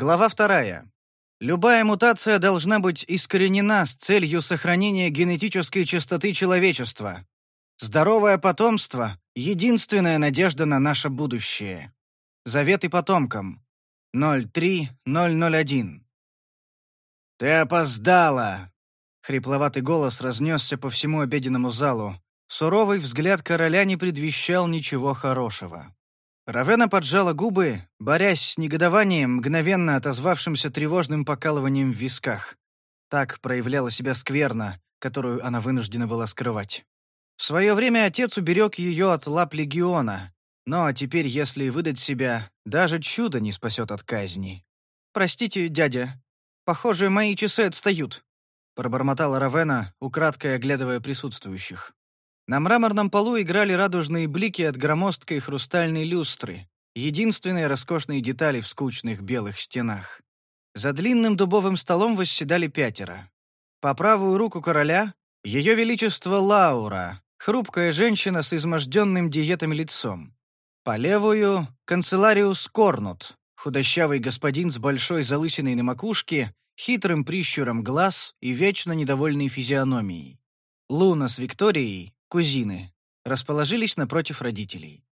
Глава вторая. Любая мутация должна быть искоренена с целью сохранения генетической чистоты человечества. Здоровое потомство — единственная надежда на наше будущее. Заветы потомкам. 03001. «Ты опоздала!» Хрипловатый голос разнесся по всему обеденному залу. Суровый взгляд короля не предвещал ничего хорошего. Равена поджала губы, борясь с негодованием, мгновенно отозвавшимся тревожным покалыванием в висках. Так проявляла себя скверна, которую она вынуждена была скрывать. В свое время отец уберег ее от лап легиона, но теперь, если выдать себя, даже чудо не спасет от казни. «Простите, дядя. Похоже, мои часы отстают», — пробормотала Равена, украдкой оглядывая присутствующих. На мраморном полу играли радужные блики от громоздкой хрустальной люстры, единственные роскошные детали в скучных белых стенах. За длинным дубовым столом восседали пятеро. По правую руку короля — ее величество Лаура, хрупкая женщина с изможденным диетами лицом. По левую — канцелариус Корнут, худощавый господин с большой залысиной на макушке, хитрым прищуром глаз и вечно недовольной физиономией. Луна с Викторией кузины, расположились напротив родителей.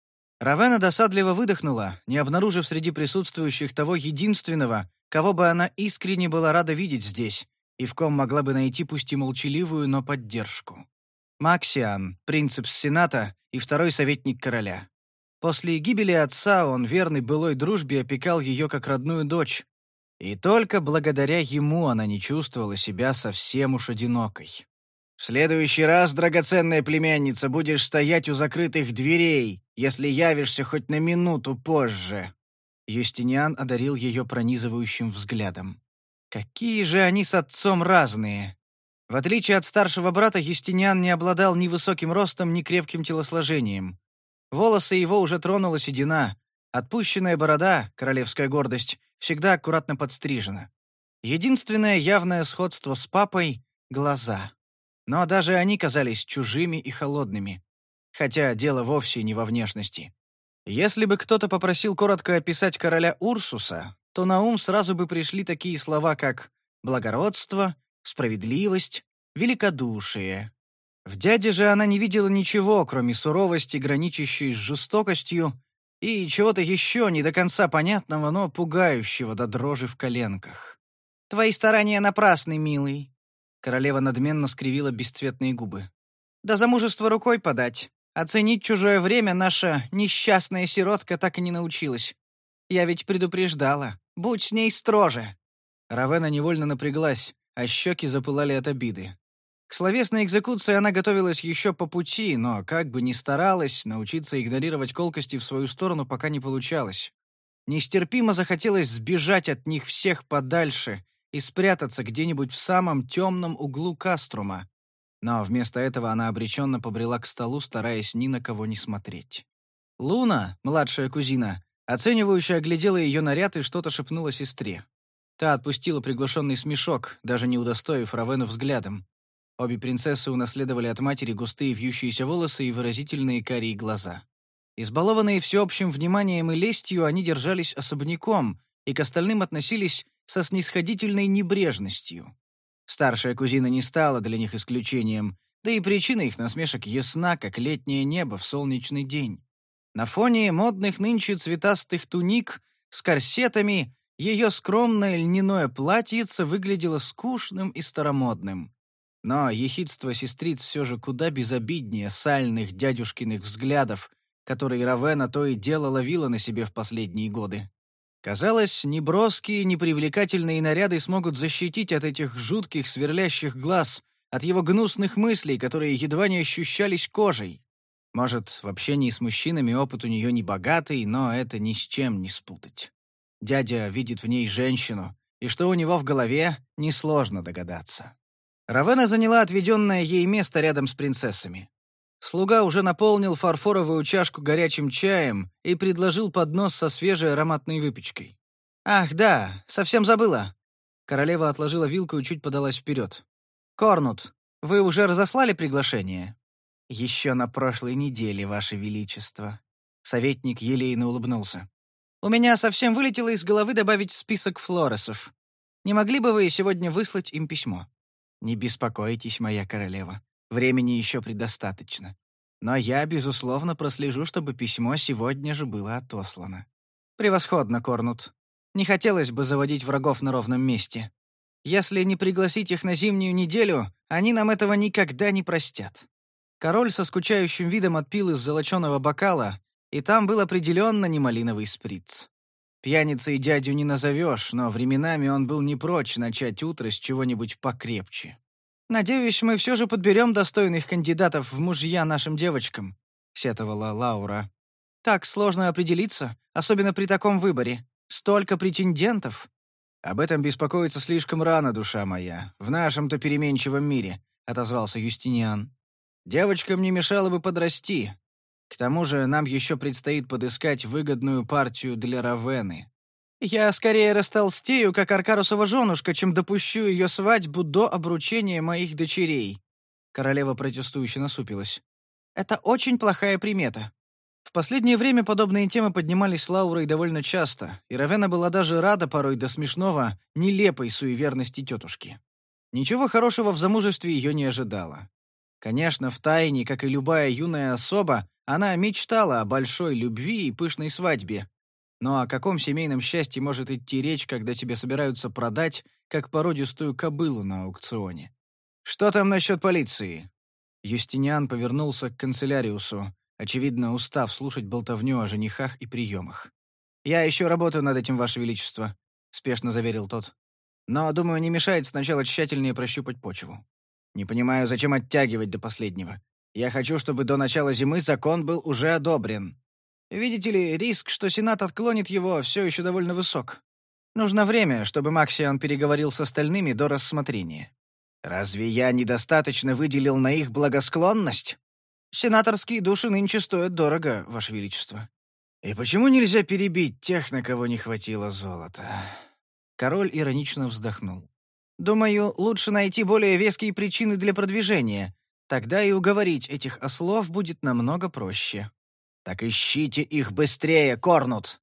Равена досадливо выдохнула, не обнаружив среди присутствующих того единственного, кого бы она искренне была рада видеть здесь, и в ком могла бы найти пусть и молчаливую, но поддержку. Максиан, принцип Сената и второй советник короля. После гибели отца он верный былой дружбе опекал ее как родную дочь, и только благодаря ему она не чувствовала себя совсем уж одинокой. В следующий раз, драгоценная племянница, будешь стоять у закрытых дверей, если явишься хоть на минуту позже». Юстиниан одарил ее пронизывающим взглядом. «Какие же они с отцом разные!» В отличие от старшего брата, Юстиниан не обладал ни высоким ростом, ни крепким телосложением. Волосы его уже тронула седина. Отпущенная борода, королевская гордость, всегда аккуратно подстрижена. Единственное явное сходство с папой — глаза. Но даже они казались чужими и холодными. Хотя дело вовсе не во внешности. Если бы кто-то попросил коротко описать короля Урсуса, то на ум сразу бы пришли такие слова, как «благородство», «справедливость», «великодушие». В дяде же она не видела ничего, кроме суровости, граничащей с жестокостью, и чего-то еще не до конца понятного, но пугающего до дрожи в коленках. «Твои старания напрасны, милый», Королева надменно скривила бесцветные губы. «Да замужество рукой подать. Оценить чужое время наша несчастная сиротка так и не научилась. Я ведь предупреждала. Будь с ней строже». Равена невольно напряглась, а щеки запылали от обиды. К словесной экзекуции она готовилась еще по пути, но, как бы ни старалась, научиться игнорировать колкости в свою сторону пока не получалось. Нестерпимо захотелось сбежать от них всех подальше и спрятаться где-нибудь в самом темном углу Каструма. Но вместо этого она обреченно побрела к столу, стараясь ни на кого не смотреть. Луна, младшая кузина, оценивающе оглядела ее наряд и что-то шепнула сестре. Та отпустила приглушенный смешок, даже не удостоив Равену взглядом. Обе принцессы унаследовали от матери густые вьющиеся волосы и выразительные карие глаза. Избалованные всеобщим вниманием и лестью, они держались особняком и к остальным относились со снисходительной небрежностью. Старшая кузина не стала для них исключением, да и причина их насмешек ясна, как летнее небо в солнечный день. На фоне модных нынче цветастых туник с корсетами ее скромное льняное платьице выглядело скучным и старомодным. Но ехидство сестриц все же куда безобиднее сальных дядюшкиных взглядов, которые Равена то и дело ловила на себе в последние годы. Казалось, ни броские, ни привлекательные наряды смогут защитить от этих жутких сверлящих глаз, от его гнусных мыслей, которые едва не ощущались кожей. Может, в общении с мужчинами опыт у нее не богатый, но это ни с чем не спутать. Дядя видит в ней женщину, и что у него в голове, несложно догадаться. Равена заняла отведенное ей место рядом с принцессами. Слуга уже наполнил фарфоровую чашку горячим чаем и предложил поднос со свежей ароматной выпечкой. «Ах, да, совсем забыла». Королева отложила вилку и чуть подалась вперед. «Корнут, вы уже разослали приглашение?» «Еще на прошлой неделе, Ваше Величество». Советник елейно улыбнулся. У меня совсем вылетело из головы добавить список флоресов. Не могли бы вы сегодня выслать им письмо? Не беспокойтесь, моя королева. Времени еще предостаточно. Но я, безусловно, прослежу, чтобы письмо сегодня же было отослано. Превосходно, Корнут. Не хотелось бы заводить врагов на ровном месте. Если не пригласить их на зимнюю неделю, они нам этого никогда не простят. Король со скучающим видом отпил из золоченого бокала, и там был определенно не малиновый сприц. Пьяницей дядю не назовешь, но временами он был не прочь начать утро с чего-нибудь покрепче. «Надеюсь, мы все же подберем достойных кандидатов в мужья нашим девочкам», — сетовала Лаура. «Так сложно определиться, особенно при таком выборе. Столько претендентов». «Об этом беспокоиться слишком рано, душа моя, в нашем-то переменчивом мире», — отозвался Юстиниан. «Девочкам не мешало бы подрасти, к тому же нам еще предстоит подыскать выгодную партию для Равены. Я скорее растолстею, как Аркарусова женушка, чем допущу ее свадьбу до обручения моих дочерей». Королева протестующе насупилась. «Это очень плохая примета. В последнее время подобные темы поднимались с Лаурой довольно часто, и Равена была даже рада порой до смешного, нелепой суеверности тетушки. Ничего хорошего в замужестве ее не ожидало. Конечно, в тайне, как и любая юная особа, она мечтала о большой любви и пышной свадьбе. Но о каком семейном счастье может идти речь, когда тебе собираются продать, как породистую кобылу на аукционе? «Что там насчет полиции?» Юстиниан повернулся к канцеляриусу, очевидно, устав слушать болтовню о женихах и приемах. «Я еще работаю над этим, Ваше Величество», — спешно заверил тот. «Но, думаю, не мешает сначала тщательнее прощупать почву. Не понимаю, зачем оттягивать до последнего. Я хочу, чтобы до начала зимы закон был уже одобрен. Видите ли, риск, что Сенат отклонит его, все еще довольно высок. Нужно время, чтобы Максиан переговорил с остальными до рассмотрения. Разве я недостаточно выделил на их благосклонность? Сенаторские души нынче стоят дорого, Ваше Величество. И почему нельзя перебить тех, на кого не хватило золота? Король иронично вздохнул. Думаю, лучше найти более веские причины для продвижения, Тогда и уговорить этих ослов будет намного проще. «Так ищите их быстрее, Корнут!»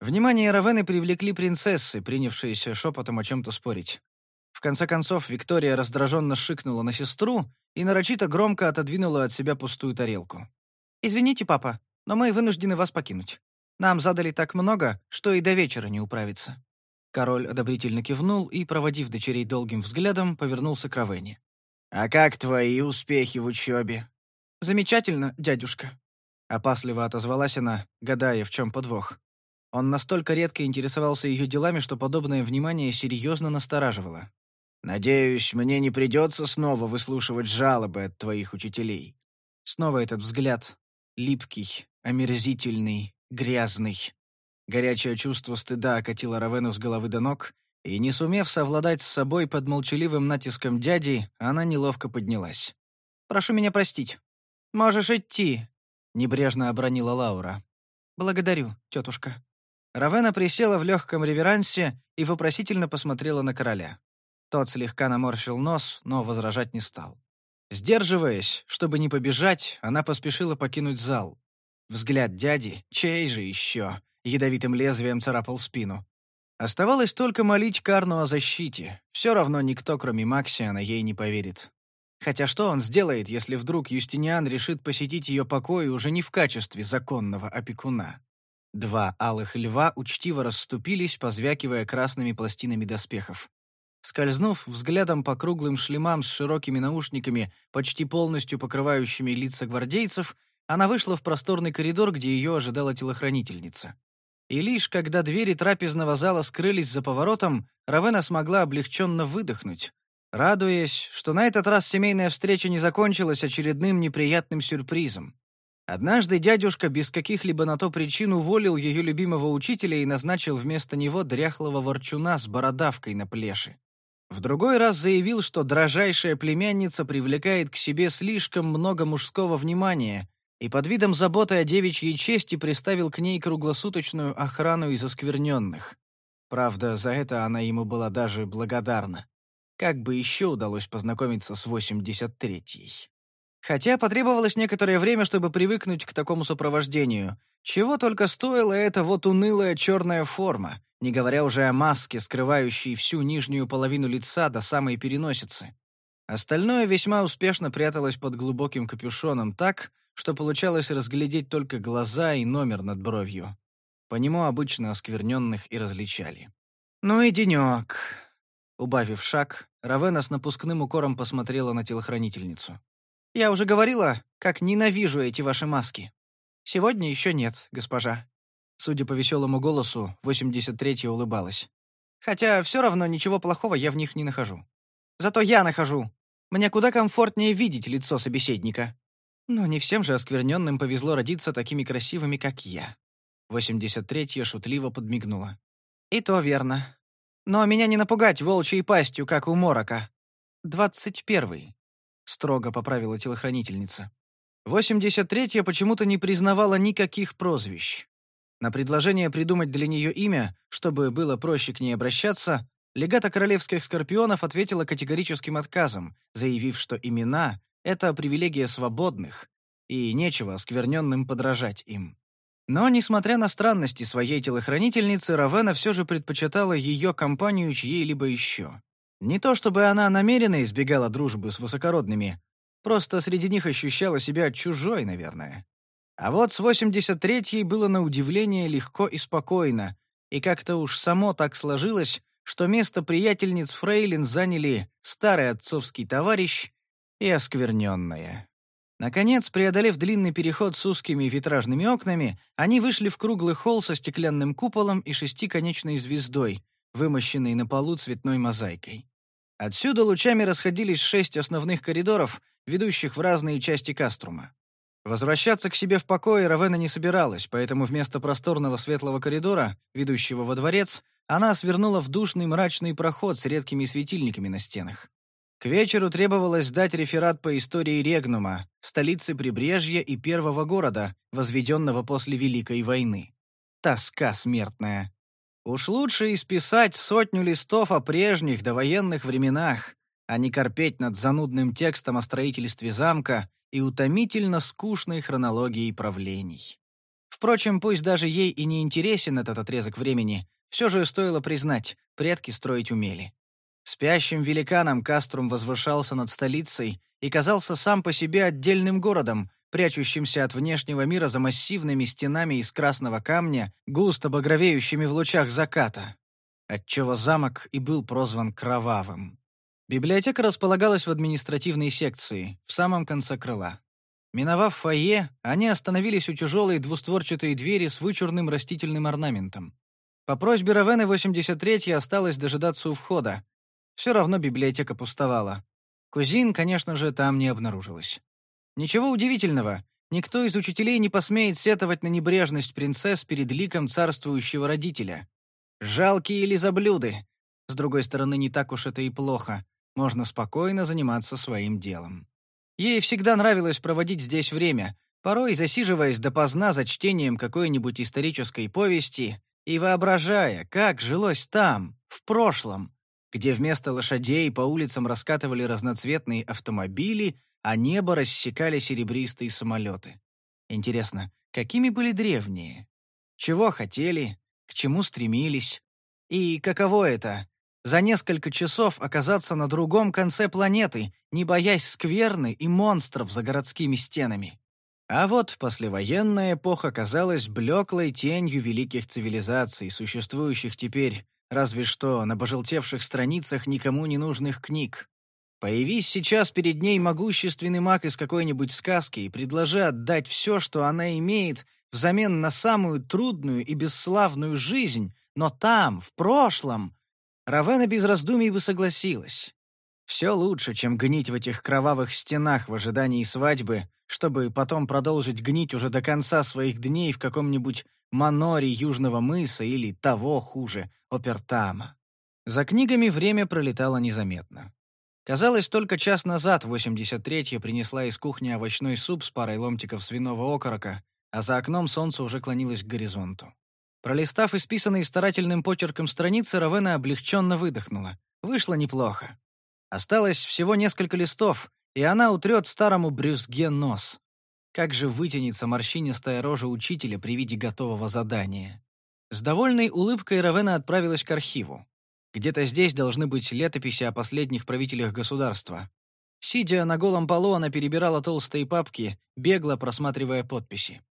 Внимание Равены привлекли принцессы, принявшиеся шепотом о чем-то спорить. В конце концов, Виктория раздраженно шикнула на сестру и нарочито громко отодвинула от себя пустую тарелку. «Извините, папа, но мы вынуждены вас покинуть. Нам задали так много, что и до вечера не управиться». Король одобрительно кивнул и, проводив дочерей долгим взглядом, повернулся к Равене. «А как твои успехи в учебе?» «Замечательно, дядюшка», — опасливо отозвалась она, гадая, в чем подвох. Он настолько редко интересовался ее делами, что подобное внимание серьезно настораживало. «Надеюсь, мне не придется снова выслушивать жалобы от твоих учителей». Снова этот взгляд. Липкий, омерзительный, грязный. Горячее чувство стыда окатило Равену с головы до ног, и, не сумев совладать с собой под молчаливым натиском дяди, она неловко поднялась. «Прошу меня простить. Можешь идти», — небрежно обронила Лаура. «Благодарю, тетушка». Равена присела в легком реверансе и вопросительно посмотрела на короля. Тот слегка наморщил нос, но возражать не стал. Сдерживаясь, чтобы не побежать, она поспешила покинуть зал. Взгляд дяди, чей же еще, ядовитым лезвием царапал спину. Оставалось только молить Карну о защите. Все равно никто, кроме Максиана, ей не поверит. Хотя что он сделает, если вдруг Юстиниан решит посетить ее покой уже не в качестве законного опекуна? Два алых льва учтиво расступились, позвякивая красными пластинами доспехов. Скользнув взглядом по круглым шлемам с широкими наушниками, почти полностью покрывающими лица гвардейцев, она вышла в просторный коридор, где ее ожидала телохранительница. И лишь когда двери трапезного зала скрылись за поворотом, Равена смогла облегченно выдохнуть, радуясь, что на этот раз семейная встреча не закончилась очередным неприятным сюрпризом. Однажды дядюшка без каких-либо на то причин уволил ее любимого учителя и назначил вместо него дряхлого ворчуна с бородавкой на плеше. В другой раз заявил, что дрожайшая племянница привлекает к себе слишком много мужского внимания, и под видом заботы о девичьей чести приставил к ней круглосуточную охрану из оскверненных. Правда, за это она ему была даже благодарна. Как бы еще удалось познакомиться с 83-й? Хотя потребовалось некоторое время, чтобы привыкнуть к такому сопровождению. Чего только стоила эта вот унылая черная форма, не говоря уже о маске, скрывающей всю нижнюю половину лица до самой переносицы. Остальное весьма успешно пряталось под глубоким капюшоном так, что получалось разглядеть только глаза и номер над бровью. По нему обычно оскверненных и различали. «Ну и денек!» Убавив шаг, Равена с напускным укором посмотрела на телохранительницу. «Я уже говорила, как ненавижу эти ваши маски. Сегодня еще нет, госпожа». Судя по веселому голосу, 83-я улыбалась. «Хотя все равно ничего плохого я в них не нахожу. Зато я нахожу. Мне куда комфортнее видеть лицо собеседника. Но не всем же оскверненным повезло родиться такими красивыми, как я». 83-я шутливо подмигнула. «И то верно. Но меня не напугать волчьей пастью, как у Морока. Двадцать первый», — строго поправила телохранительница. 83-я почему-то не признавала никаких прозвищ. На предложение придумать для нее имя, чтобы было проще к ней обращаться, легата королевских скорпионов ответила категорическим отказом, заявив, что имена — это привилегия свободных, и нечего оскверненным подражать им. Но, несмотря на странности своей телохранительницы, Равена все же предпочитала ее компанию чьей-либо еще. Не то чтобы она намеренно избегала дружбы с высокородными, просто среди них ощущала себя чужой, наверное. А вот с 83-й было на удивление легко и спокойно, и как-то уж само так сложилось, что место приятельниц Фрейлин заняли старый отцовский товарищ и оскверненная. Наконец, преодолев длинный переход с узкими витражными окнами, они вышли в круглый холл со стеклянным куполом и шестиконечной звездой, вымощенной на полу цветной мозаикой. Отсюда лучами расходились шесть основных коридоров, ведущих в разные части Каструма. Возвращаться к себе в покое Равена не собиралась, поэтому вместо просторного светлого коридора, ведущего во дворец, она свернула в душный мрачный проход с редкими светильниками на стенах. К вечеру требовалось сдать реферат по истории Регнума, столицы прибрежья и первого города, возведенного после Великой войны. Тоска смертная. Уж лучше исписать сотню листов о прежних довоенных временах, а не корпеть над занудным текстом о строительстве замка и утомительно скучной хронологией правлений. Впрочем, пусть даже ей и не интересен этот отрезок времени, все же стоило признать, предки строить умели. Спящим великаном Каструм возвышался над столицей и казался сам по себе отдельным городом, прячущимся от внешнего мира за массивными стенами из красного камня, густо багровеющими в лучах заката, отчего замок и был прозван Кровавым. Библиотека располагалась в административной секции, в самом конце крыла. Миновав фойе, они остановились у тяжелой двустворчатой двери с вычурным растительным орнаментом. По просьбе Равены 83 осталось дожидаться у входа, все равно библиотека пустовала. Кузин, конечно же, там не обнаружилось. Ничего удивительного. Никто из учителей не посмеет сетовать на небрежность принцесс перед ликом царствующего родителя. Жалкие лизоблюды. С другой стороны, не так уж это и плохо. Можно спокойно заниматься своим делом. Ей всегда нравилось проводить здесь время, порой засиживаясь допоздна за чтением какой-нибудь исторической повести и воображая, как жилось там, в прошлом, где вместо лошадей по улицам раскатывали разноцветные автомобили, а небо рассекали серебристые самолеты. Интересно, какими были древние? Чего хотели? К чему стремились? И каково это — за несколько часов оказаться на другом конце планеты, не боясь скверны и монстров за городскими стенами? А вот послевоенная эпоха казалась блеклой тенью великих цивилизаций, существующих теперь разве что на пожелтевших страницах никому не нужных книг. Появись сейчас перед ней могущественный маг из какой-нибудь сказки и предложи отдать все, что она имеет, взамен на самую трудную и бесславную жизнь, но там, в прошлом, Равена без раздумий бы согласилась. Все лучше, чем гнить в этих кровавых стенах в ожидании свадьбы, чтобы потом продолжить гнить уже до конца своих дней в каком-нибудь Манори Южного мыса или, того хуже, Опертама. За книгами время пролетало незаметно. Казалось, только час назад 83-я принесла из кухни овощной суп с парой ломтиков свиного окорока, а за окном солнце уже клонилось к горизонту. Пролистав исписанные старательным почерком страницы, Равена облегченно выдохнула. Вышло неплохо. Осталось всего несколько листов, и она утрет старому брюзге нос. Как же вытянется морщинистая рожа учителя при виде готового задания. С довольной улыбкой Равена отправилась к архиву. Где-то здесь должны быть летописи о последних правителях государства. Сидя на голом полу, она перебирала толстые папки, бегло просматривая подписи.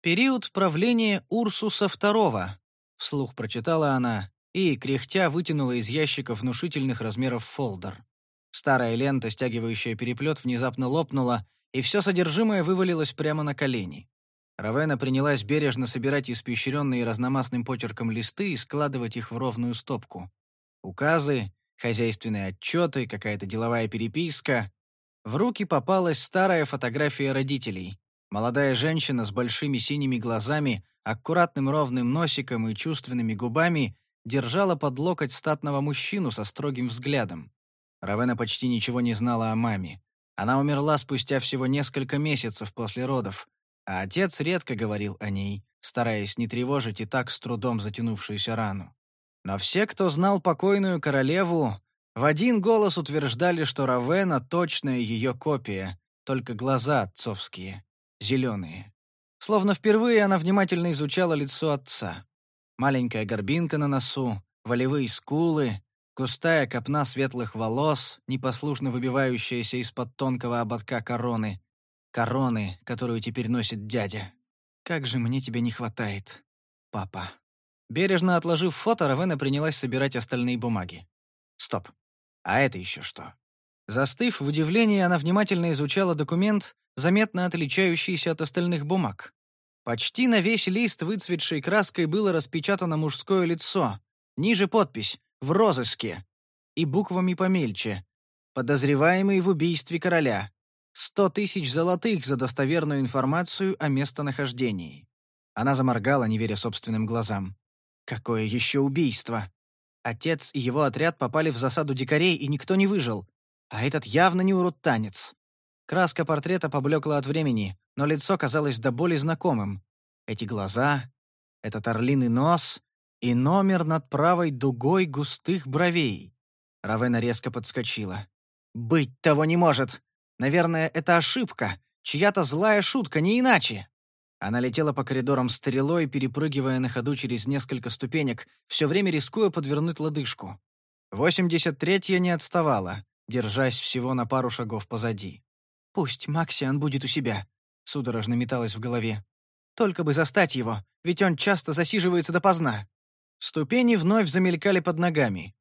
«Период правления Урсуса II», — вслух прочитала она и, кряхтя, вытянула из ящика внушительных размеров фолдер. Старая лента, стягивающая переплет, внезапно лопнула, и все содержимое вывалилось прямо на колени. Равена принялась бережно собирать испещренные разномастным почерком листы и складывать их в ровную стопку. Указы, хозяйственные отчеты, какая-то деловая переписка. В руки попалась старая фотография родителей. Молодая женщина с большими синими глазами, аккуратным ровным носиком и чувственными губами держала под локоть статного мужчину со строгим взглядом. Равена почти ничего не знала о маме. Она умерла спустя всего несколько месяцев после родов, а отец редко говорил о ней, стараясь не тревожить и так с трудом затянувшуюся рану. Но все, кто знал покойную королеву, в один голос утверждали, что Равена — точная ее копия, только глаза отцовские, зеленые. Словно впервые она внимательно изучала лицо отца. Маленькая горбинка на носу, волевые скулы, густая копна светлых волос, непослушно выбивающаяся из-под тонкого ободка короны. Короны, которую теперь носит дядя. «Как же мне тебя не хватает, папа». Бережно отложив фото, Равена принялась собирать остальные бумаги. Стоп. А это еще что? Застыв в удивлении, она внимательно изучала документ, заметно отличающийся от остальных бумаг. Почти на весь лист выцветшей краской было распечатано мужское лицо. Ниже подпись «В розыске» и буквами помельче. «Подозреваемый в убийстве короля. Сто тысяч золотых за достоверную информацию о местонахождении». Она заморгала, не веря собственным глазам. Какое еще убийство? Отец и его отряд попали в засаду дикарей, и никто не выжил. А этот явно не урод-танец. Краска портрета поблекла от времени, но лицо казалось до боли знакомым. Эти глаза, этот орлиный нос и номер над правой дугой густых бровей. Равена резко подскочила. «Быть того не может! Наверное, это ошибка, чья-то злая шутка, не иначе!» Она летела по коридорам стрелой, перепрыгивая на ходу через несколько ступенек, все время рискуя подвернуть лодыжку. 83-я не отставала, держась всего на пару шагов позади. «Пусть Максиан будет у себя», — судорожно металась в голове. «Только бы застать его, ведь он часто засиживается допоздна». Ступени вновь замелькали под ногами.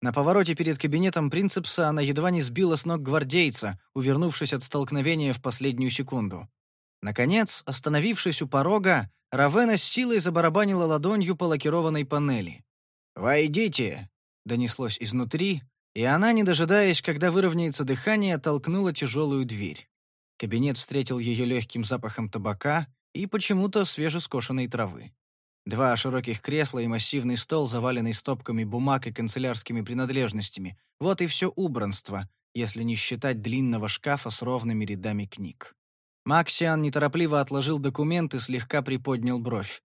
На повороте перед кабинетом принцепса она едва не сбила с ног гвардейца, увернувшись от столкновения в последнюю секунду. Наконец, остановившись у порога, Равена с силой забарабанила ладонью по лакированной панели. «Войдите!» — донеслось изнутри, и она, не дожидаясь, когда выровняется дыхание, толкнула тяжелую дверь. Кабинет встретил ее легким запахом табака и почему-то свежескошенной травы. Два широких кресла и массивный стол, заваленный стопками бумаг и канцелярскими принадлежностями. Вот и все убранство, если не считать длинного шкафа с ровными рядами книг. Максиан неторопливо отложил документ и слегка приподнял бровь.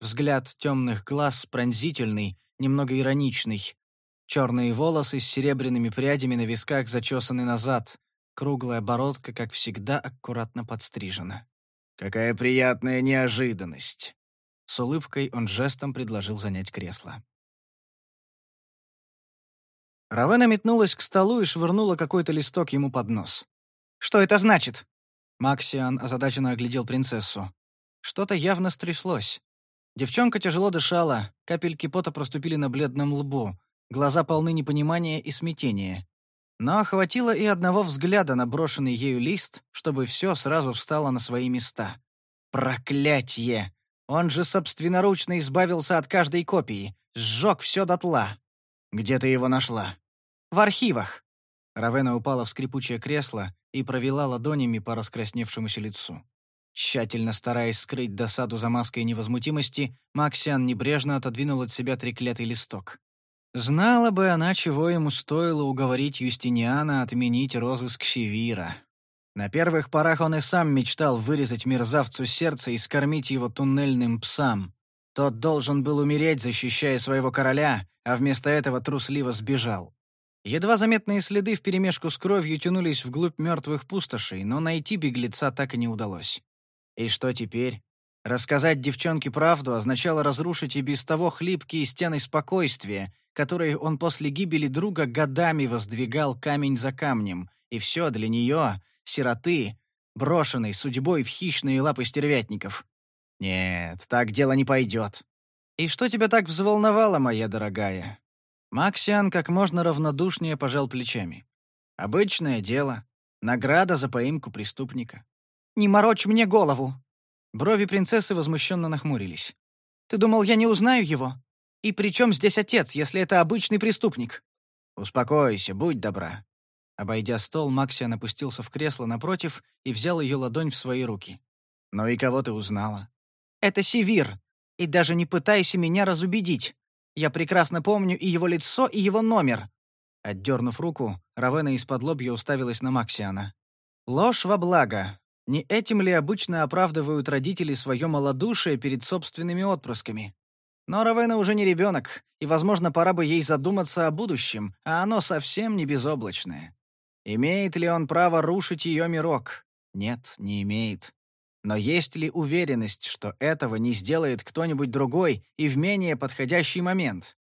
Взгляд темных глаз пронзительный, немного ироничный. Черные волосы с серебряными прядями на висках зачесаны назад. Круглая бородка, как всегда, аккуратно подстрижена. «Какая приятная неожиданность!» С улыбкой он жестом предложил занять кресло. Равена метнулась к столу и швырнула какой-то листок ему под нос. «Что это значит?» Максиан озадаченно оглядел принцессу. Что-то явно стряслось. Девчонка тяжело дышала, капельки пота проступили на бледном лбу, глаза полны непонимания и смятения. Но хватило и одного взгляда на брошенный ею лист, чтобы все сразу встало на свои места. Проклятье! Он же собственноручно избавился от каждой копии, сжег все дотла. Где ты его нашла? В архивах. Равена упала в скрипучее кресло, и провела ладонями по раскрасневшемуся лицу. Тщательно стараясь скрыть досаду за маской невозмутимости, Максиан небрежно отодвинул от себя треклятый листок. Знала бы она, чего ему стоило уговорить Юстиниана отменить розыск Севира. На первых порах он и сам мечтал вырезать мерзавцу сердце и скормить его туннельным псам. Тот должен был умереть, защищая своего короля, а вместо этого трусливо сбежал. Едва заметные следы вперемешку с кровью тянулись вглубь мертвых пустошей, но найти беглеца так и не удалось. И что теперь? Рассказать девчонке правду означало разрушить и без того хлипкие стены спокойствия, которые он после гибели друга годами воздвигал камень за камнем, и все для нее, сироты, брошенной судьбой в хищные лапы стервятников. Нет, так дело не пойдет. И что тебя так взволновало, моя дорогая? Максиан как можно равнодушнее пожал плечами. Обычное дело. Награда за поимку преступника. «Не морочь мне голову!» Брови принцессы возмущенно нахмурились. «Ты думал, я не узнаю его? И при чем здесь отец, если это обычный преступник?» «Успокойся, будь добра». Обойдя стол, Максиан опустился в кресло напротив и взял ее ладонь в свои руки. «Ну и кого ты узнала?» «Это Севир. И даже не пытайся меня разубедить. Я прекрасно помню и его лицо, и его номер». Отдернув руку, Равена из-под лобья уставилась на Максиана. «Ложь во благо. Не этим ли обычно оправдывают родители свое малодушие перед собственными отпрысками? Но Равена уже не ребенок, и, возможно, пора бы ей задуматься о будущем, а оно совсем не безоблачное. Имеет ли он право рушить ее мирок? Нет, не имеет. Но есть ли уверенность, что этого не сделает кто-нибудь другой и в менее подходящий момент?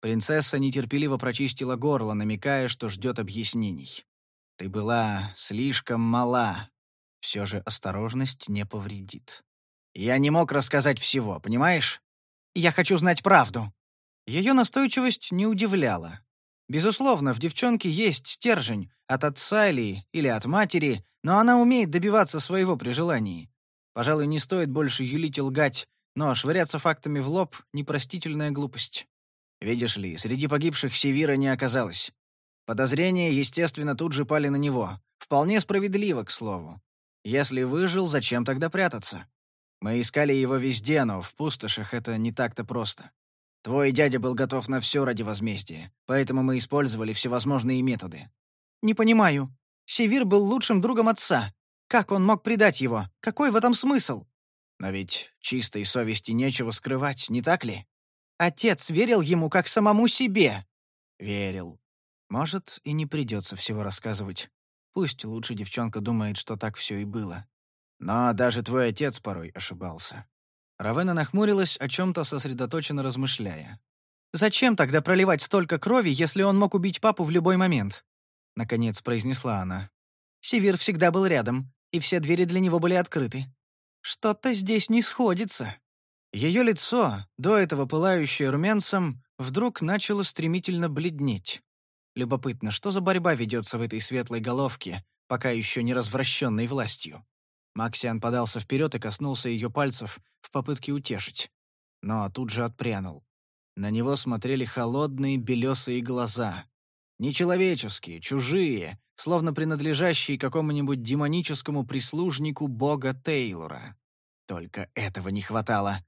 Принцесса нетерпеливо прочистила горло, намекая, что ждет объяснений. «Ты была слишком мала, все же осторожность не повредит. Я не мог рассказать всего, понимаешь? Я хочу знать правду. Ее настойчивость не удивляла. Безусловно, в девчонке есть стержень, от отца или, или от матери, но она умеет добиваться своего при желании. Пожалуй, не стоит больше юлить и лгать, но швыряться фактами в лоб — непростительная глупость. Видишь ли, среди погибших Севира не оказалось. Подозрения, естественно, тут же пали на него. Вполне справедливо, к слову. Если выжил, зачем тогда прятаться? Мы искали его везде, но в пустошах это не так-то просто. Твой дядя был готов на все ради возмездия, поэтому мы использовали всевозможные методы. Не понимаю. Севир был лучшим другом отца. Как он мог предать его? Какой в этом смысл? Но ведь чистой совести нечего скрывать, не так ли? Отец верил ему как самому себе. Верил. Может, и не придется всего рассказывать. Пусть лучше девчонка думает, что так все и было. Но даже твой отец порой ошибался. Равена нахмурилась, о чем-то сосредоточенно размышляя. «Зачем тогда проливать столько крови, если он мог убить папу в любой момент?» Наконец произнесла она. Севир всегда был рядом, и все двери для него были открыты. Что-то здесь не сходится. Ее лицо, до этого пылающее румянцем, вдруг начало стремительно бледнеть. Любопытно, что за борьба ведется в этой светлой головке, пока еще не развращенной властью? Максиан подался вперед и коснулся ее пальцев в попытке утешить. Но тут же отпрянул. На него смотрели холодные белесые глаза. Нечеловеческие, чужие, словно принадлежащие какому-нибудь демоническому прислужнику бога Тейлора. Только этого не хватало.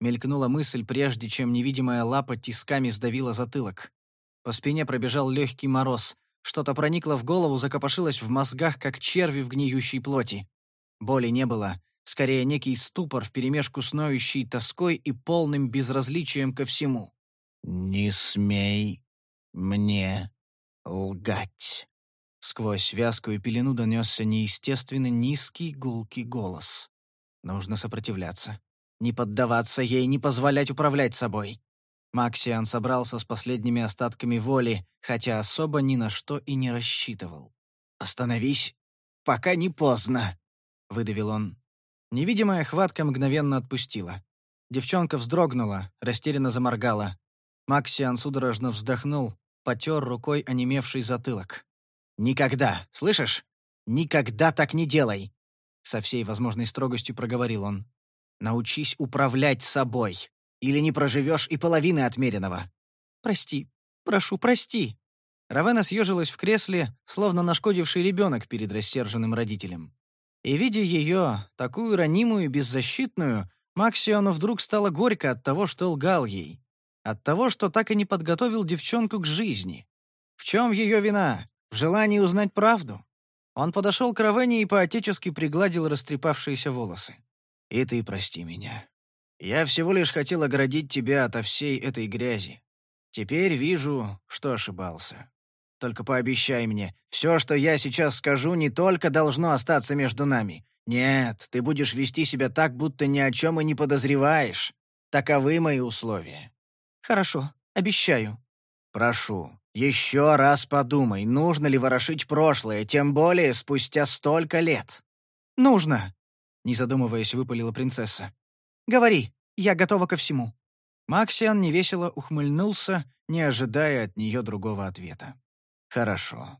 Мелькнула мысль, прежде чем невидимая лапа тисками сдавила затылок. По спине пробежал легкий мороз. Что-то проникло в голову, закопошилось в мозгах, как черви в гниющей плоти. Боли не было, скорее некий ступор вперемешку с ноющей тоской и полным безразличием ко всему. «Не смей мне лгать!» Сквозь вязкую пелену донесся неестественно низкий гулкий голос. Нужно сопротивляться. Не поддаваться ей, не позволять управлять собой. Максиан собрался с последними остатками воли, хотя особо ни на что и не рассчитывал. «Остановись, пока не поздно», — выдавил он. Невидимая хватка мгновенно отпустила. Девчонка вздрогнула, растерянно заморгала. Максиан судорожно вздохнул, потер рукой онемевший затылок. «Никогда, слышишь? Никогда так не делай!» Со всей возможной строгостью проговорил он. «Научись управлять собой или не проживешь и половины отмеренного. Прости, прошу, прости». Равена съежилась в кресле, словно нашкодивший ребенок перед рассерженным родителем. И, видя ее, такую ранимую беззащитную, Максиону вдруг стало горько от того, что лгал ей. От того, что так и не подготовил девчонку к жизни. В чем ее вина? В желании узнать правду? Он подошел к Равене и поотечески пригладил растрепавшиеся волосы. «И ты прости меня. Я всего лишь хотел оградить тебя ото всей этой грязи. Теперь вижу, что ошибался. Только пообещай мне, все, что я сейчас скажу, не только должно остаться между нами. Нет, ты будешь вести себя так, будто ни о чем и не подозреваешь. Таковы мои условия». «Хорошо, обещаю». «Прошу, еще раз подумай, нужно ли ворошить прошлое, тем более спустя столько лет». «Нужно», — не задумываясь, выпалила принцесса. «Говори, я готова ко всему». Максиан невесело ухмыльнулся, не ожидая от нее другого ответа. «Хорошо.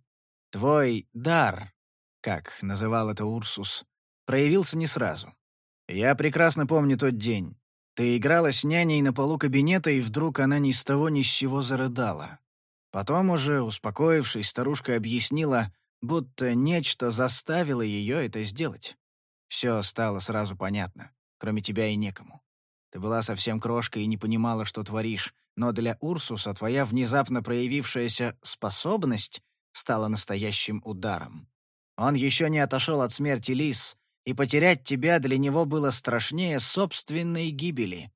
Твой дар, как называл это Урсус, проявился не сразу. Я прекрасно помню тот день. Ты играла с няней на полу кабинета, и вдруг она ни с того ни с сего зарыдала. Потом уже, успокоившись, старушка объяснила, будто нечто заставило ее это сделать. Все стало сразу понятно. Кроме тебя и некому. Ты была совсем крошкой и не понимала, что творишь, но для Урсуса твоя внезапно проявившаяся способность стала настоящим ударом. Он еще не отошел от смерти Лис, и потерять тебя для него было страшнее собственной гибели.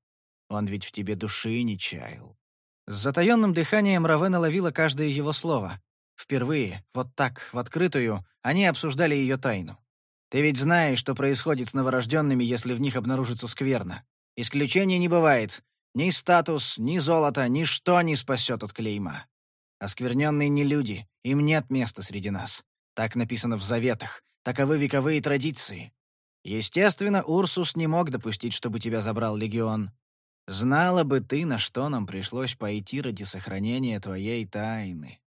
Он ведь в тебе души не чаял. С затаённым дыханием Равена ловила каждое его слово. Впервые, вот так, в открытую, они обсуждали ее тайну. Ты ведь знаешь, что происходит с новорожденными, если в них обнаружится скверно. Исключений не бывает. Ни статус, ни золото, ничто не спасет от клейма. Оскверненные не люди, им нет места среди нас. Так написано в заветах, таковы вековые традиции. Естественно, Урсус не мог допустить, чтобы тебя забрал легион. Знала бы ты, на что нам пришлось пойти ради сохранения твоей тайны.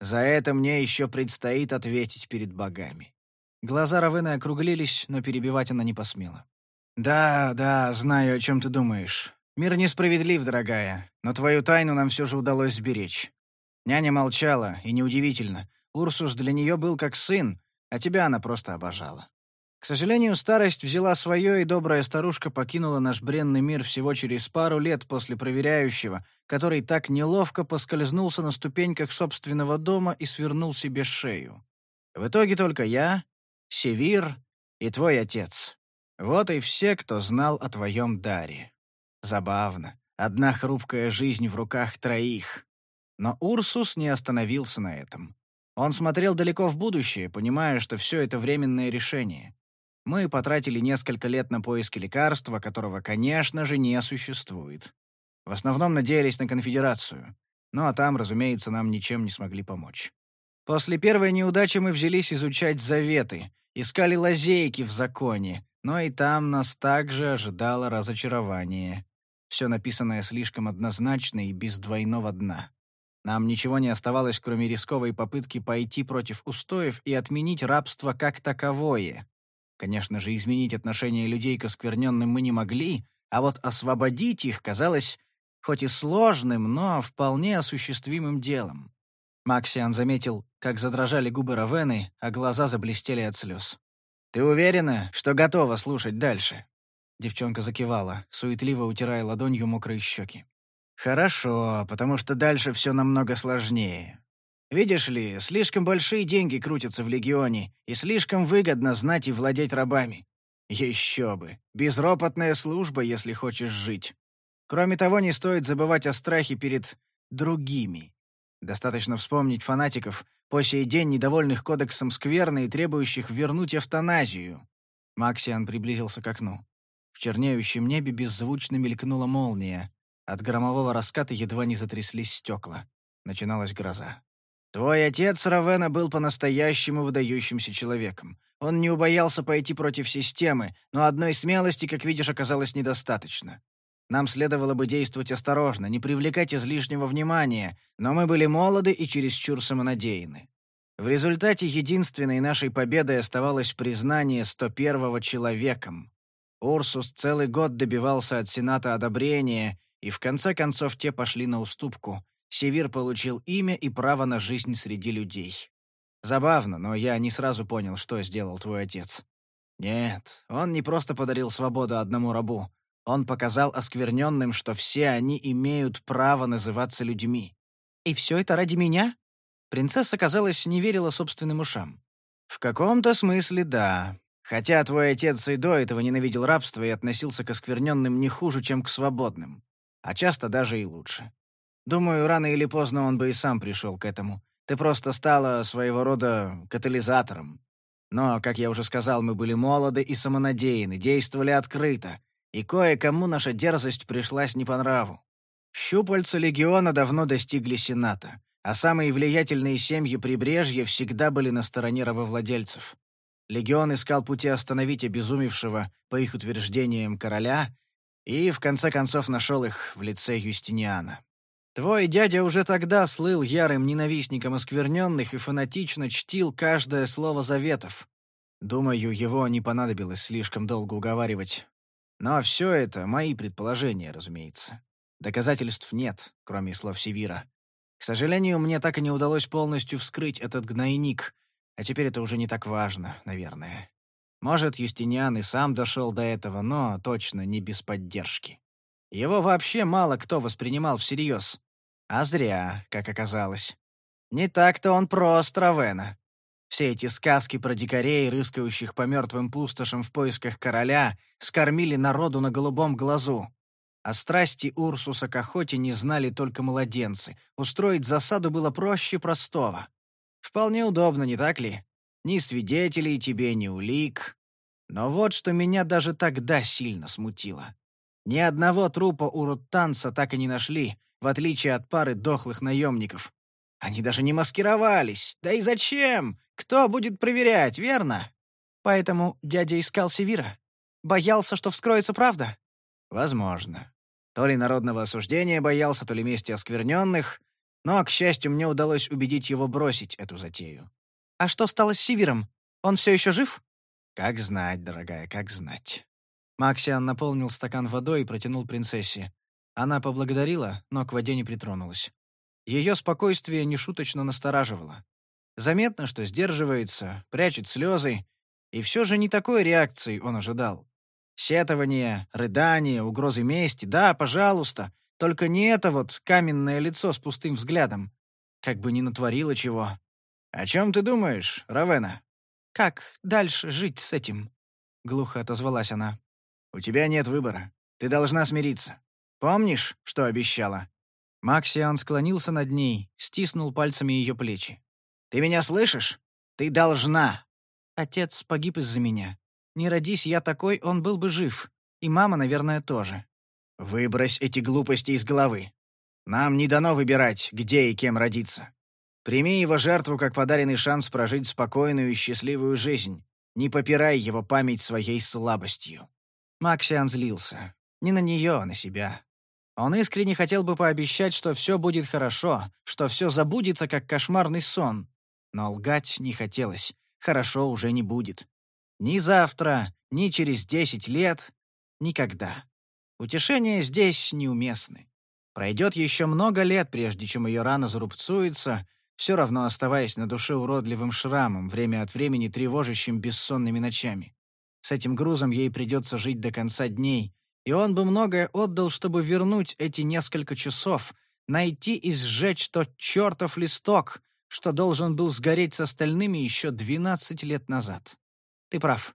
За это мне еще предстоит ответить перед богами». Глаза Равены округлились, но перебивать она не посмела. «Да, да, знаю, о чем ты думаешь. Мир несправедлив, дорогая, но твою тайну нам все же удалось сберечь. Няня молчала, и неудивительно. Урсус для нее был как сын, а тебя она просто обожала. К сожалению, старость взяла свое, и добрая старушка покинула наш бренный мир всего через пару лет после проверяющего, который так неловко поскользнулся на ступеньках собственного дома и свернул себе шею. В итоге только я, Севир и твой отец. Вот и все, кто знал о твоем даре. Забавно. Одна хрупкая жизнь в руках троих. Но Урсус не остановился на этом. Он смотрел далеко в будущее, понимая, что все это временное решение. Мы потратили несколько лет на поиски лекарства, которого, конечно же, не существует. В основном надеялись на конфедерацию. Ну а там, разумеется, нам ничем не смогли помочь. После первой неудачи мы взялись изучать заветы, искали лазейки в законе, но и там нас также ожидало разочарование. Все написанное слишком однозначно и без двойного дна. Нам ничего не оставалось, кроме рисковой попытки пойти против устоев и отменить рабство как таковое. Конечно же, изменить отношение людей к оскверненным мы не могли, а вот освободить их казалось хоть и сложным, но вполне осуществимым делом. Максиан заметил, как задрожали губы Равены, а глаза заблестели от слез. «Ты уверена, что готова слушать дальше?» Девчонка закивала, суетливо утирая ладонью мокрые щеки. «Хорошо, потому что дальше все намного сложнее. Видишь ли, слишком большие деньги крутятся в Легионе, и слишком выгодно знать и владеть рабами. Еще бы. Безропотная служба, если хочешь жить. Кроме того, не стоит забывать о страхе перед другими. Достаточно вспомнить фанатиков, по сей день недовольных кодексом скверны и требующих вернуть эвтаназию. Максиан приблизился к окну. Чернеющем небе беззвучно мелькнула молния. От громового раската едва не затряслись стекла. Начиналась гроза. Твой отец, Равена, был по-настоящему выдающимся человеком. Он не убоялся пойти против системы, но одной смелости, как видишь, оказалось недостаточно. Нам следовало бы действовать осторожно, не привлекать излишнего внимания, но мы были молоды и чересчур самонадеяны. В результате единственной нашей победой оставалось признание 101-го человеком. Урсус целый год добивался от Сената одобрения, и в конце концов те пошли на уступку, Севир получил имя и право на жизнь среди людей. Забавно, но я не сразу понял, что сделал твой отец. Нет, он не просто подарил свободу одному рабу. Он показал оскверненным, что все они имеют право называться людьми. «И все это ради меня?» Принцесса, казалось, не верила собственным ушам. «В каком-то смысле да. Хотя твой отец и до этого ненавидел рабство и относился к оскверненным не хуже, чем к свободным. А часто даже и лучше. Думаю, рано или поздно он бы и сам пришел к этому. Ты просто стала своего рода катализатором. Но, как я уже сказал, мы были молоды и самонадеяны, действовали открыто, и кое-кому наша дерзость пришлась не по нраву. Щупальца легиона давно достигли Сената, а самые влиятельные семьи прибрежья всегда были на стороне рабовладельцев. Легион искал пути остановить обезумевшего, по их утверждениям, короля, и в конце концов нашел их в лице Юстиниана. Твой дядя уже тогда слыл ярым ненавистником оскверненных и фанатично чтил каждое слово заветов. Думаю, его не понадобилось слишком долго уговаривать. Но все это мои предположения, разумеется. Доказательств нет, кроме слов Севира. К сожалению, мне так и не удалось полностью вскрыть этот гнойник, а теперь это уже не так важно, наверное. Может, Юстиниан и сам дошел до этого, но точно не без поддержки. Его вообще мало кто воспринимал всерьез. А зря, как оказалось. Не так-то он прост, Равена. Все эти сказки про дикарей, рыскающих по мертвым пустошам в поисках короля, скормили народу на голубом глазу. А страсти Урсуса к охоте не знали только младенцы. Устроить засаду было проще простого. Вполне удобно, не так ли? Ни свидетелей тебе, ни улик. Но вот что меня даже тогда сильно смутило. Ни одного трупа у Руттанца так и не нашли, в отличие от пары дохлых наемников. Они даже не маскировались. Да и зачем? Кто будет проверять, верно? Поэтому дядя искал Севира. Боялся, что вскроется правда? Возможно. То ли народного осуждения боялся, то ли мести оскверненных, но, к счастью, мне удалось убедить его бросить эту затею. А что стало с Севиром? Он все еще жив? Как знать, дорогая, как знать. Максиан наполнил стакан водой и протянул принцессе. Она поблагодарила, но к воде не притронулась. Ее спокойствие нешуточно настораживало. Заметно, что сдерживается, прячет слезы, и все же не такой реакции он ожидал. Сетование, рыдание, угрозы мести, да, пожалуйста, только не это вот каменное лицо с пустым взглядом. Как бы ни натворило чего. «О чем ты думаешь, Равена?» «Как дальше жить с этим?» — глухо отозвалась она. У тебя нет выбора. Ты должна смириться. Помнишь, что обещала?» Максиан склонился над ней, стиснул пальцами ее плечи. «Ты меня слышишь? Ты должна!» «Отец погиб из-за меня. Не родись я такой, он был бы жив. И мама, наверное, тоже». «Выбрось эти глупости из головы. Нам не дано выбирать, где и кем родиться. Прими его жертву как подаренный шанс прожить спокойную и счастливую жизнь. Не попирай его память своей слабостью». Максиан злился. Не на нее, а на себя. Он искренне хотел бы пообещать, что все будет хорошо, что все забудется, как кошмарный сон. Но лгать не хотелось. Хорошо уже не будет. Ни завтра, ни через десять лет, никогда. Утешения здесь неуместны. Пройдет еще много лет, прежде чем ее рана зарубцуется, все равно оставаясь на душе уродливым шрамом, время от времени тревожащим бессонными ночами. С этим грузом ей придется жить до конца дней, и он бы многое отдал, чтобы вернуть эти несколько часов, найти и сжечь тот чертов листок, что должен был сгореть с остальными еще двенадцать лет назад. Ты прав.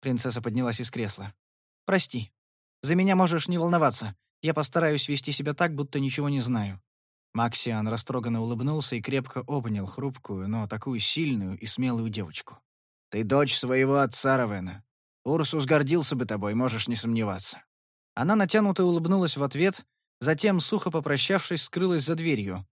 Принцесса поднялась из кресла. Прости. За меня можешь не волноваться. Я постараюсь вести себя так, будто ничего не знаю. Максиан растроганно улыбнулся и крепко обнял хрупкую, но такую сильную и смелую девочку. «Ты дочь своего отца, Равена. Урсус гордился бы тобой, можешь не сомневаться». Она натянуто улыбнулась в ответ, затем, сухо попрощавшись, скрылась за дверью.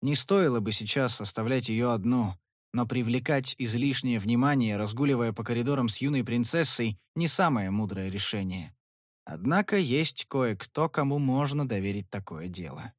Не стоило бы сейчас оставлять ее одну, но привлекать излишнее внимание, разгуливая по коридорам с юной принцессой, не самое мудрое решение. Однако есть кое-кто, кому можно доверить такое дело.